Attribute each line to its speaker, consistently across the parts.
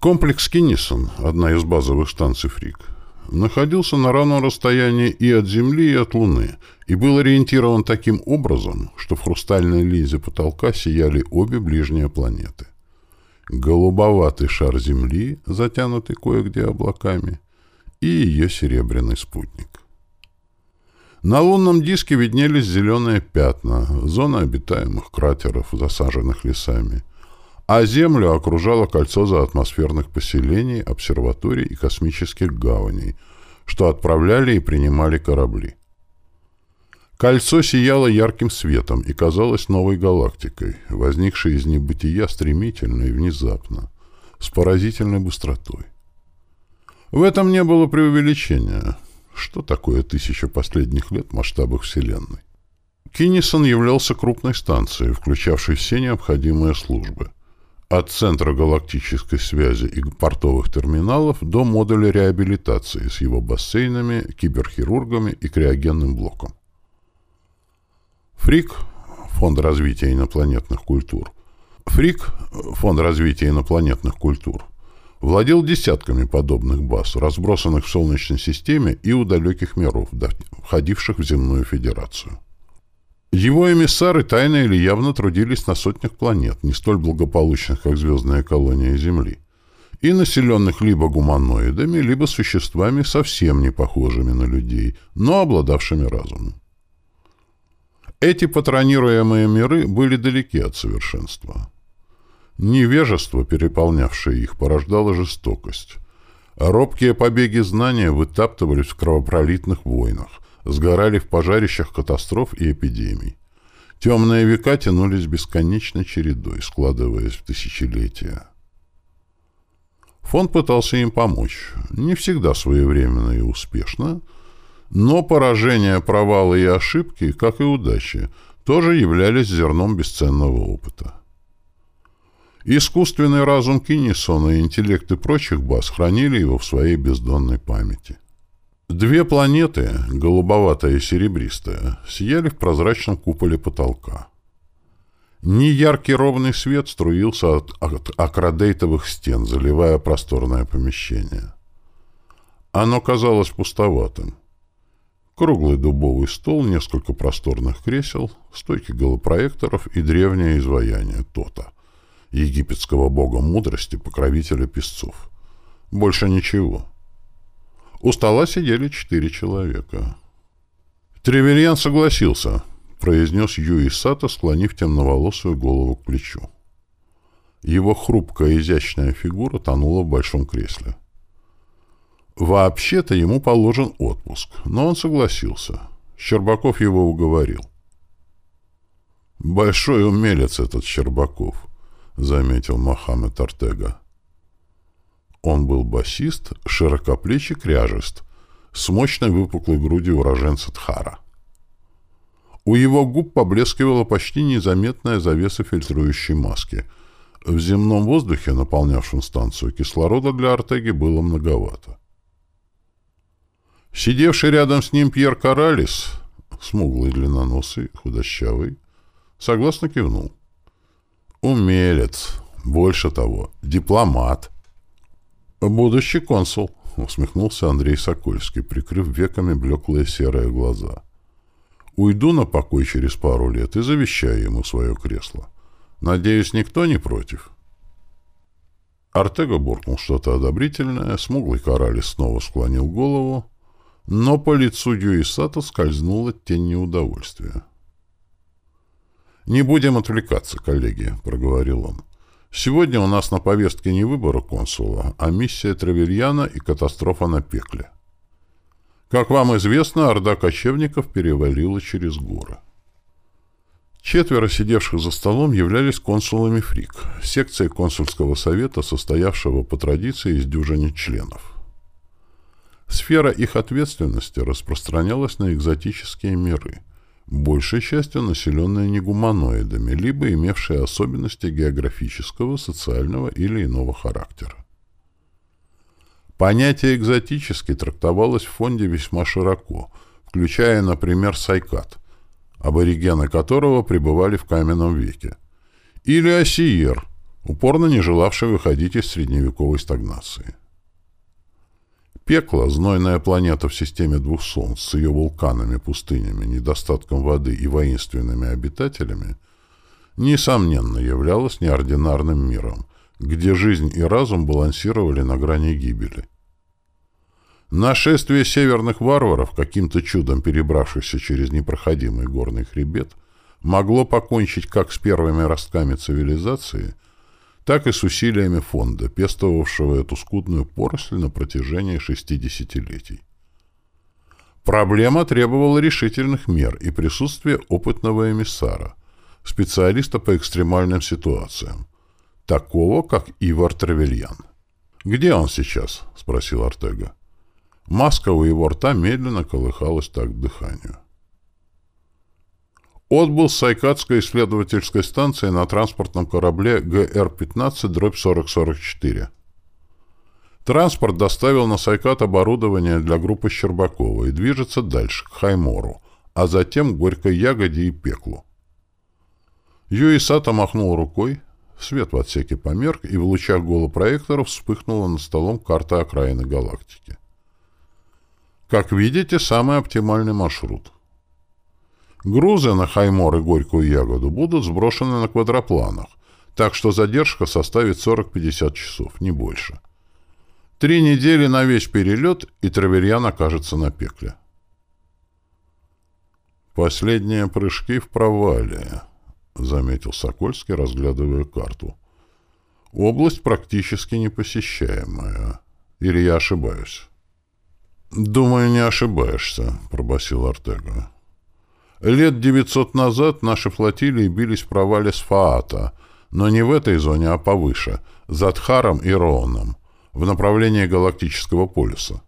Speaker 1: Комплекс Киннисон, одна из базовых станций Фрик, находился на равном расстоянии и от Земли, и от Луны, и был ориентирован таким образом, что в хрустальной линзе потолка сияли обе ближние планеты. Голубоватый шар Земли, затянутый кое-где облаками, и ее серебряный спутник. На лунном диске виднелись зеленые пятна, зоны обитаемых кратеров, засаженных лесами, а Землю окружало кольцо заатмосферных поселений, обсерваторий и космических гаваней, что отправляли и принимали корабли. Кольцо сияло ярким светом и казалось новой галактикой, возникшей из небытия стремительно и внезапно, с поразительной быстротой. В этом не было преувеличения. Что такое тысяча последних лет в масштабах Вселенной? Киннисон являлся крупной станцией, включавшей все необходимые службы. От центра галактической связи и портовых терминалов до модуля реабилитации с его бассейнами, киберхирургами и криогенным блоком. ФРИК – Фонд развития инопланетных культур. ФРИК – Фонд развития инопланетных культур – владел десятками подобных баз, разбросанных в Солнечной системе и у далеких миров, входивших в Земную Федерацию. Его эмиссары тайно или явно трудились на сотнях планет, не столь благополучных, как звездная колония Земли, и населенных либо гуманоидами, либо существами, совсем не похожими на людей, но обладавшими разумом. Эти патронируемые миры были далеки от совершенства. Невежество, переполнявшее их, порождало жестокость. Робкие побеги знания вытаптывались в кровопролитных войнах, сгорали в пожарищах катастроф и эпидемий. Темные века тянулись бесконечной чередой, складываясь в тысячелетия. Фонд пытался им помочь. Не всегда своевременно и успешно, но поражения, провалы и ошибки, как и удачи, тоже являлись зерном бесценного опыта. Искусственный разум Киннисона и интеллекты прочих баз хранили его в своей бездонной памяти. Две планеты, голубоватая и серебристая, сияли в прозрачном куполе потолка. Неяркий ровный свет струился от, от акродейтовых стен, заливая просторное помещение. Оно казалось пустоватым. Круглый дубовый стол, несколько просторных кресел, стойки голопроекторов и древнее изваяние Тота египетского бога мудрости, покровителя песцов. Больше ничего. У стола сидели четыре человека. Тревельян согласился, произнес Юи Сато, склонив темноволосую голову к плечу. Его хрупкая изящная фигура тонула в большом кресле. Вообще-то ему положен отпуск, но он согласился. Щербаков его уговорил. Большой умелец этот Щербаков. — заметил Мохаммед Артега. Он был басист, широкоплечий кряжест, с мощной выпуклой грудью уроженца Тхара. У его губ поблескивала почти незаметная завеса фильтрующей маски. В земном воздухе, наполнявшем станцию, кислорода для Артеги было многовато. Сидевший рядом с ним Пьер Каралис, смуглый, длинноносый, худощавый, согласно кивнул. Умелец. Больше того, дипломат. Будущий консул, усмехнулся Андрей Сокольский, прикрыв веками блеклые серые глаза. Уйду на покой через пару лет и завещаю ему свое кресло. Надеюсь, никто не против. Артега буркнул что-то одобрительное, смуглый Коралис снова склонил голову, но по лицу Юисата скользнула тень неудовольствия. «Не будем отвлекаться, коллеги», — проговорил он. «Сегодня у нас на повестке не выбора консула, а миссия Травельяна и катастрофа на пекле. Как вам известно, орда кочевников перевалила через горы. Четверо сидевших за столом являлись консулами ФРИК, секцией консульского совета, состоявшего по традиции из дюжины членов. Сфера их ответственности распространялась на экзотические миры — большей частью населенные негуманоидами, либо имевшие особенности географического, социального или иного характера. Понятие «экзотический» трактовалось в фонде весьма широко, включая, например, сайкат, аборигены которого пребывали в каменном веке, или осиер, упорно не желавший выходить из средневековой стагнации. Пекло, знойная планета в системе двух солнц с ее вулканами, пустынями, недостатком воды и воинственными обитателями, несомненно являлось неординарным миром, где жизнь и разум балансировали на грани гибели. Нашествие северных варваров, каким-то чудом перебравшихся через непроходимый горный хребет, могло покончить как с первыми ростками цивилизации – так и с усилиями фонда, пестовавшего эту скудную поросль на протяжении 60-летий. Проблема требовала решительных мер и присутствия опытного эмиссара, специалиста по экстремальным ситуациям, такого, как Ивар Тревельян. «Где он сейчас?» — спросил Артега. Маска у его рта медленно колыхалась так к дыханию. Отбыл с Сайкадской исследовательской станции на транспортном корабле ГР-15-4044. Транспорт доставил на Сайкад оборудование для группы Щербакова и движется дальше, к Хаймору, а затем к Горькой Ягоде и Пеклу. Юи Сато махнул рукой, свет в отсеке померк, и в лучах голопроекторов вспыхнула над столом карта окраины галактики. Как видите, самый оптимальный маршрут. Грузы на Хаймор и Горькую Ягоду будут сброшены на квадропланах, так что задержка составит 40-50 часов, не больше. Три недели на весь перелет, и Траверьян окажется на пекле. «Последние прыжки в провале», — заметил Сокольский, разглядывая карту. «Область практически непосещаемая. Или я ошибаюсь?» «Думаю, не ошибаешься», — пробасил Артега. Лет 900 назад наши флотилии бились в провале с Фаата, но не в этой зоне, а повыше, за Тхаром и Роуном, в направлении Галактического полюса.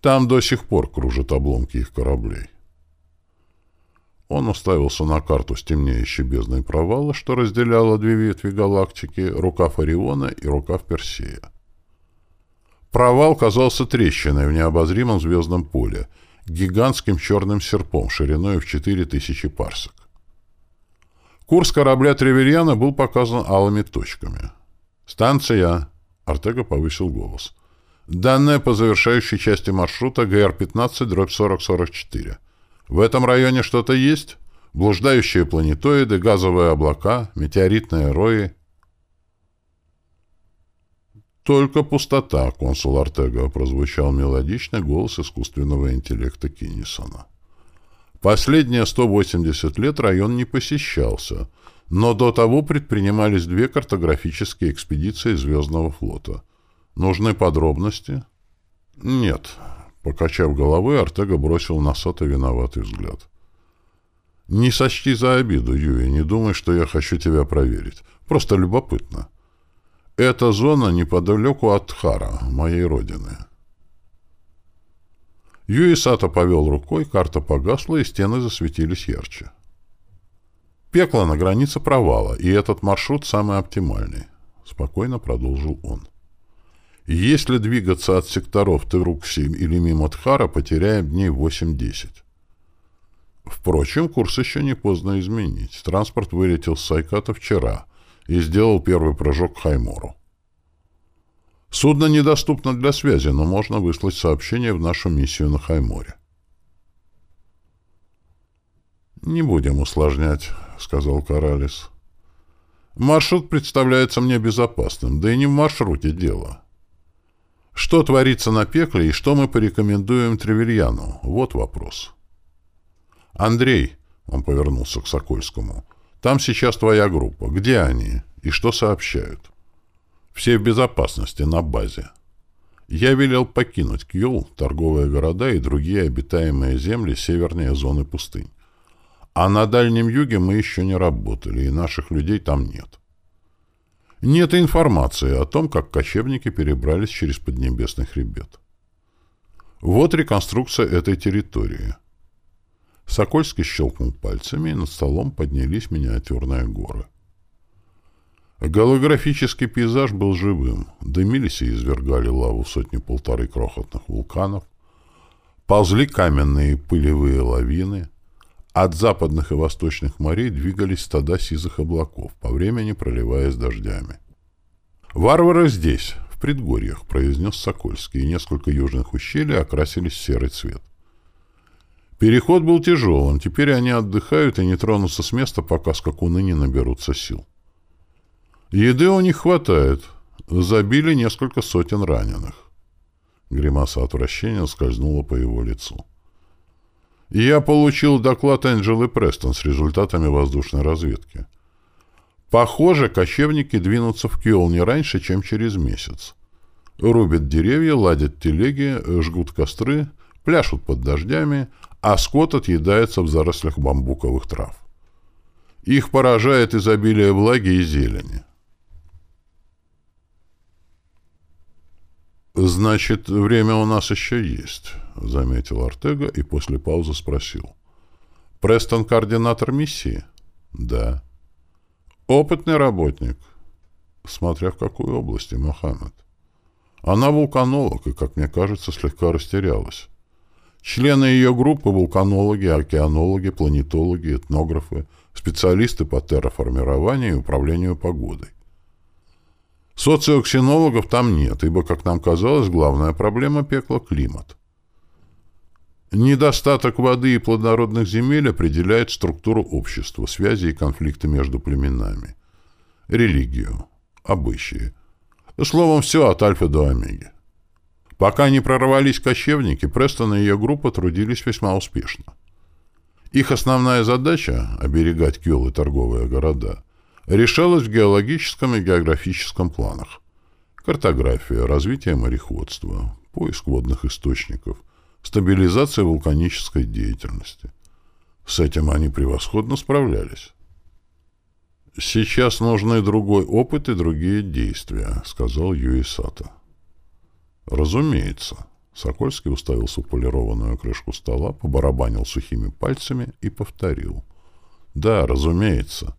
Speaker 1: Там до сих пор кружат обломки их кораблей. Он уставился на карту с темнеющей бездной провала, что разделяла две ветви галактики, рукав Ориона и рукав Персея. Провал казался трещиной в необозримом звездном поле — гигантским черным серпом шириной в 4000 парсек. Курс корабля Треверьяна был показан алыми точками. «Станция!» — Артега повысил голос. «Данные по завершающей части маршрута ГР-15-4044. В этом районе что-то есть? Блуждающие планетоиды, газовые облака, метеоритные рои?» «Только пустота, консул Артега», — прозвучал мелодичный голос искусственного интеллекта Киннисона. Последние 180 лет район не посещался, но до того предпринимались две картографические экспедиции Звездного флота. Нужны подробности? Нет. Покачав головой, Артега бросил на Сото виноватый взгляд. «Не сочти за обиду, Юи, не думай, что я хочу тебя проверить. Просто любопытно». Эта зона неподалеку от Хара, моей родины. Юисата повел рукой, карта погасла, и стены засветились ярче. Пекло на границе провала, и этот маршрут самый оптимальный, — спокойно продолжил он. Если двигаться от секторов Тыруксим или мимо Тхара, потеряем дней 8-10. Впрочем, курс еще не поздно изменить. Транспорт вылетел с Сайката вчера — и сделал первый прыжок к Хаймору. Судно недоступно для связи, но можно выслать сообщение в нашу миссию на Хайморе. «Не будем усложнять», — сказал Каралис. «Маршрут представляется мне безопасным, да и не в маршруте дело. Что творится на пекле и что мы порекомендуем Тревельяну? Вот вопрос». «Андрей», — он повернулся к Сокольскому, там сейчас твоя группа. Где они? И что сообщают? Все в безопасности, на базе. Я велел покинуть Кьюл, торговые города и другие обитаемые земли севернее зоны пустынь. А на Дальнем Юге мы еще не работали, и наших людей там нет. Нет информации о том, как кочевники перебрались через Поднебесный хребет. Вот реконструкция этой территории. Сокольский щелкнул пальцами, и над столом поднялись миниатюрные горы. Голографический пейзаж был живым. Дымились и извергали лаву сотни-полторы крохотных вулканов. Ползли каменные пылевые лавины. От западных и восточных морей двигались стада сизых облаков, по времени проливаясь дождями. «Варвары здесь, в предгорьях», — произнес Сокольский, и несколько южных ущелий окрасились серый цвет. Переход был тяжелым, теперь они отдыхают и не тронутся с места, пока скакуны не наберутся сил. Еды у них хватает, забили несколько сотен раненых. Гримаса отвращения скользнула по его лицу. Я получил доклад Энджелы Престон с результатами воздушной разведки. Похоже, кочевники двинутся в Киол не раньше, чем через месяц. Рубят деревья, ладят телеги, жгут костры, пляшут под дождями, а скот отъедается в зарослях бамбуковых трав. Их поражает изобилие влаги и зелени. «Значит, время у нас еще есть», — заметил Артега и после паузы спросил. «Престон — координатор миссии?» «Да». «Опытный работник?» «Смотря в какой области, Мохаммед». Она вулканолог и, как мне кажется, слегка растерялась. Члены ее группы — вулканологи, океанологи, планетологи, этнографы, специалисты по терраформированию и управлению погодой. Социоксенологов там нет, ибо, как нам казалось, главная проблема пекла — климат. Недостаток воды и плодородных земель определяет структуру общества, связи и конфликты между племенами, религию, обычаи. Словом, все от альфа до омеги. Пока не прорвались кочевники, Престон и ее группа трудились весьма успешно. Их основная задача — оберегать Кёл и торговые города решалась в геологическом и географическом планах. Картография, развитие мореходства, поиск водных источников, стабилизация вулканической деятельности. С этим они превосходно справлялись. «Сейчас нужны другой опыт и другие действия», — сказал Юисата. «Разумеется». Сокольский уставился в полированную крышку стола, побарабанил сухими пальцами и повторил. «Да, разумеется.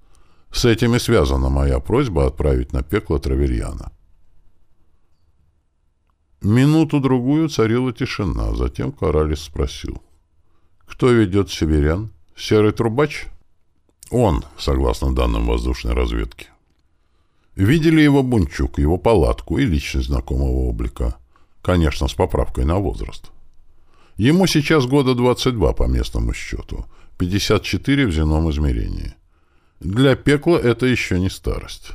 Speaker 1: С этим и связана моя просьба отправить на пекло Траверьяна. Минуту-другую царила тишина, затем Коралис спросил. «Кто ведет северян? Серый трубач?» «Он, согласно данным воздушной разведки». Видели его Бунчук, его палатку и личность знакомого облика. Конечно, с поправкой на возраст. Ему сейчас года 22 по местному счету, 54 в земном измерении. Для пекла это еще не старость.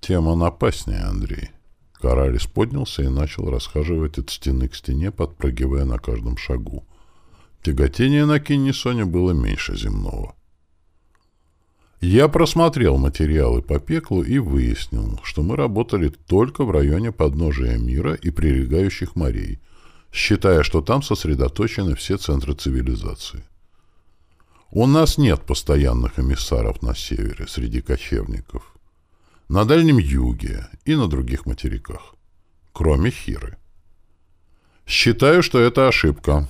Speaker 1: Тема напаснее, Андрей. Каралис поднялся и начал расхаживать от стены к стене, подпрыгивая на каждом шагу. Тяготение на Киннисоне было меньше земного. Я просмотрел материалы по пеклу и выяснил, что мы работали только в районе подножия мира и прилегающих морей, считая, что там сосредоточены все центры цивилизации. У нас нет постоянных эмиссаров на севере среди кочевников, на Дальнем Юге и на других материках, кроме Хиры. Считаю, что это ошибка.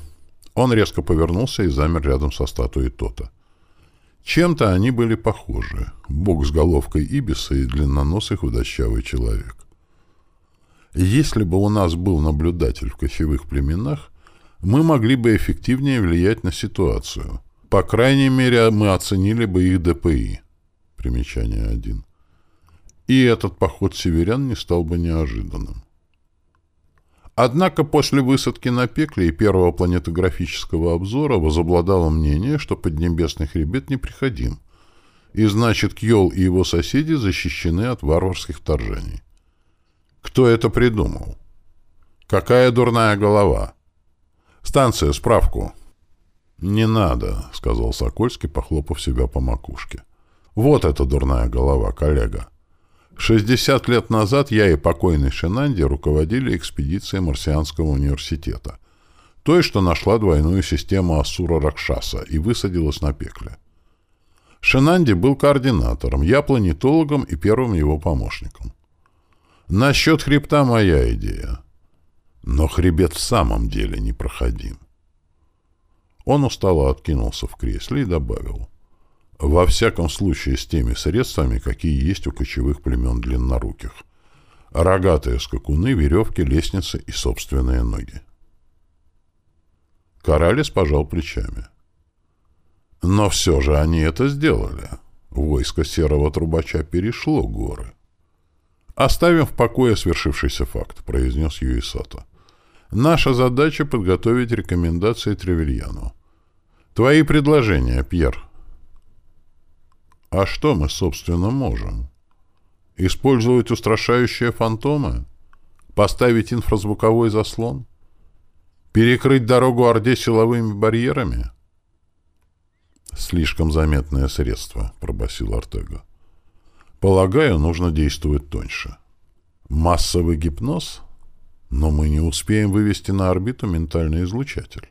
Speaker 1: Он резко повернулся и замер рядом со статуей Тота. Чем-то они были похожи. Бог с головкой Ибиса и длинноносый худощавый человек. Если бы у нас был наблюдатель в кочевых племенах, мы могли бы эффективнее влиять на ситуацию — по крайней мере, мы оценили бы их ДПИ. Примечание 1. И этот поход северян не стал бы неожиданным. Однако после высадки на Пекле и первого планетографического обзора возобладало мнение, что Поднебесный хребет непроходим, и значит Кьол и его соседи защищены от варварских вторжений. Кто это придумал? Какая дурная голова? Станция, справку. «Не надо», — сказал Сокольский, похлопав себя по макушке. «Вот эта дурная голова, коллега. Шестьдесят лет назад я и покойный Шинанди руководили экспедицией Марсианского университета, той, что нашла двойную систему Ассура-Ракшаса и высадилась на пекле. Шинанди был координатором, я планетологом и первым его помощником. Насчет хребта моя идея. Но хребет в самом деле непроходим. Он устало откинулся в кресле и добавил. Во всяком случае с теми средствами, какие есть у кочевых племен длинноруких. Рогатые скакуны, веревки, лестницы и собственные ноги. Коралес пожал плечами. Но все же они это сделали. Войско серого трубача перешло горы. «Оставим в покое свершившийся факт», — произнес Юисато. «Наша задача — подготовить рекомендации Тревельяну. Твои предложения, Пьер». «А что мы, собственно, можем? Использовать устрашающие фантомы? Поставить инфразвуковой заслон? Перекрыть дорогу Орде силовыми барьерами?» «Слишком заметное средство», — пробасил Артега. Полагаю, нужно действовать тоньше. Массовый гипноз? Но мы не успеем вывести на орбиту ментальный излучатель.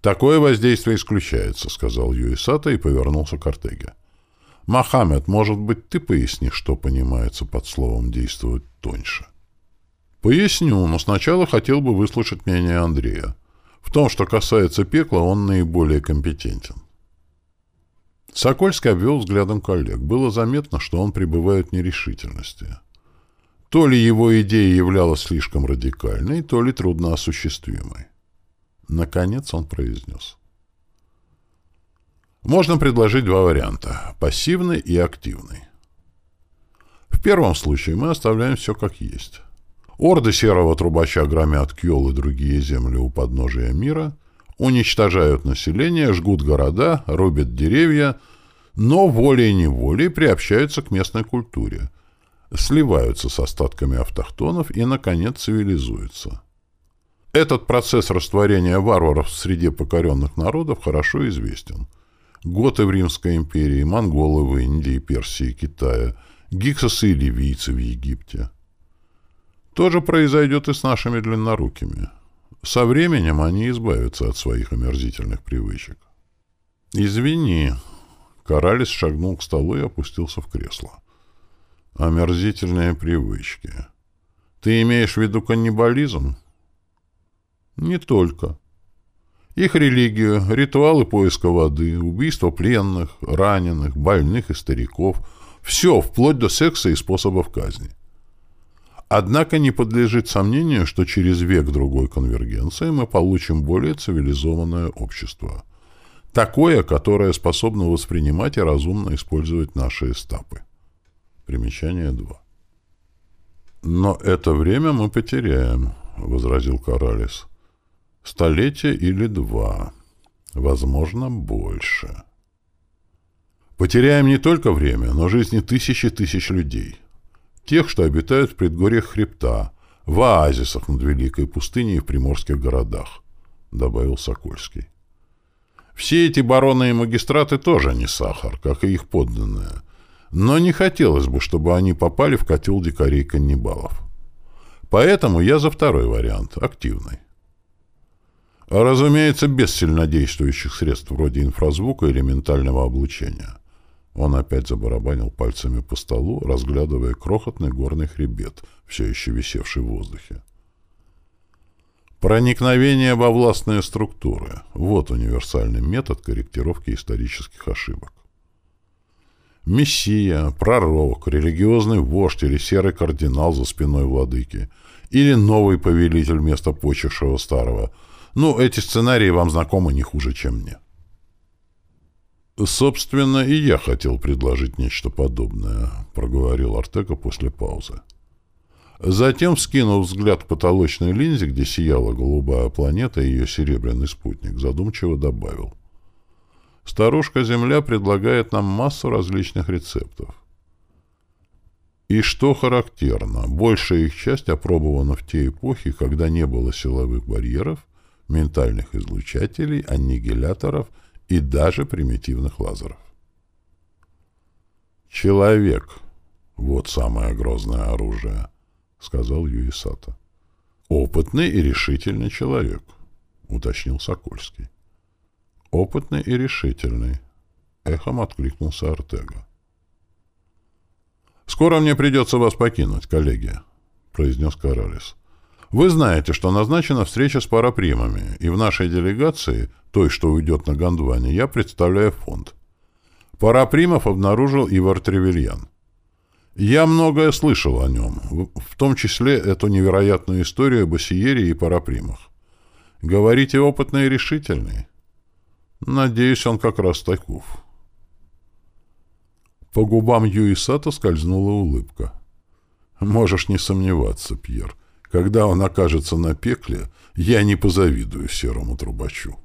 Speaker 1: Такое воздействие исключается, сказал Юисата и повернулся к Артеге. Мохаммед, может быть, ты пояснишь, что понимается под словом «действовать тоньше»? Поясню, но сначала хотел бы выслушать мнение Андрея. В том, что касается пекла, он наиболее компетентен. Сокольский обвел взглядом коллег. Было заметно, что он пребывает в нерешительности. То ли его идея являлась слишком радикальной, то ли трудноосуществимой. Наконец он произнес. Можно предложить два варианта – пассивный и активный. В первом случае мы оставляем все как есть. Орды серого трубача громят Кьол и другие земли у подножия мира – уничтожают население, жгут города, рубят деревья, но волей-неволей приобщаются к местной культуре, сливаются с остатками автохтонов и, наконец, цивилизуются. Этот процесс растворения варваров в среде покоренных народов хорошо известен. Готы в Римской империи, монголы в Индии, Персии, Китае, гиксосы и ливийцы в Египте. То же произойдет и с нашими длиннорукими. Со временем они избавятся от своих омерзительных привычек. «Извини». Коралис шагнул к столу и опустился в кресло. «Омерзительные привычки. Ты имеешь в виду каннибализм?» «Не только. Их религию, ритуалы поиска воды, убийство пленных, раненых, больных и стариков — все, вплоть до секса и способов казни. Однако не подлежит сомнению, что через век-другой конвергенции мы получим более цивилизованное общество. Такое, которое способно воспринимать и разумно использовать наши эстапы. Примечание 2. «Но это время мы потеряем», — возразил Коралис. «Столетие или два. Возможно, больше. Потеряем не только время, но жизни тысячи тысяч людей» тех, что обитают в предгорьях хребта, в оазисах над Великой пустыней и в приморских городах, — добавил Сокольский. Все эти бароны и магистраты тоже не сахар, как и их подданные, но не хотелось бы, чтобы они попали в котел дикарей-каннибалов. Поэтому я за второй вариант, активный. Разумеется, без сильнодействующих средств вроде инфразвука или ментального облучения. Он опять забарабанил пальцами по столу, разглядывая крохотный горный хребет, все еще висевший в воздухе. Проникновение во властные структуры – вот универсальный метод корректировки исторических ошибок. Мессия, пророк, религиозный вождь или серый кардинал за спиной владыки, или новый повелитель вместо почившего старого. Ну, эти сценарии вам знакомы не хуже, чем мне. «Собственно, и я хотел предложить нечто подобное», — проговорил Артека после паузы. Затем, вскинув взгляд к потолочной линзе, где сияла голубая планета и ее серебряный спутник, задумчиво добавил. «Старушка-Земля предлагает нам массу различных рецептов. И что характерно, большая их часть опробована в те эпохи, когда не было силовых барьеров, ментальных излучателей, аннигиляторов — и даже примитивных лазеров. «Человек — вот самое грозное оружие», — сказал Юисата. «Опытный и решительный человек», — уточнил Сокольский. «Опытный и решительный», — эхом откликнулся Артега. «Скоро мне придется вас покинуть, коллеги», — произнес Королес. Вы знаете, что назначена встреча с парапримами, и в нашей делегации, той, что уйдет на Гондване, я представляю фонд. Парапримов обнаружил Ивар Тревельян. Я многое слышал о нем, в том числе эту невероятную историю об Осиере и Парапримах. Говорите, опытный и решительный? Надеюсь, он как раз таков. По губам Юисата скользнула улыбка. Можешь не сомневаться, Пьер. Когда он окажется на пекле, я не позавидую серому трубачу.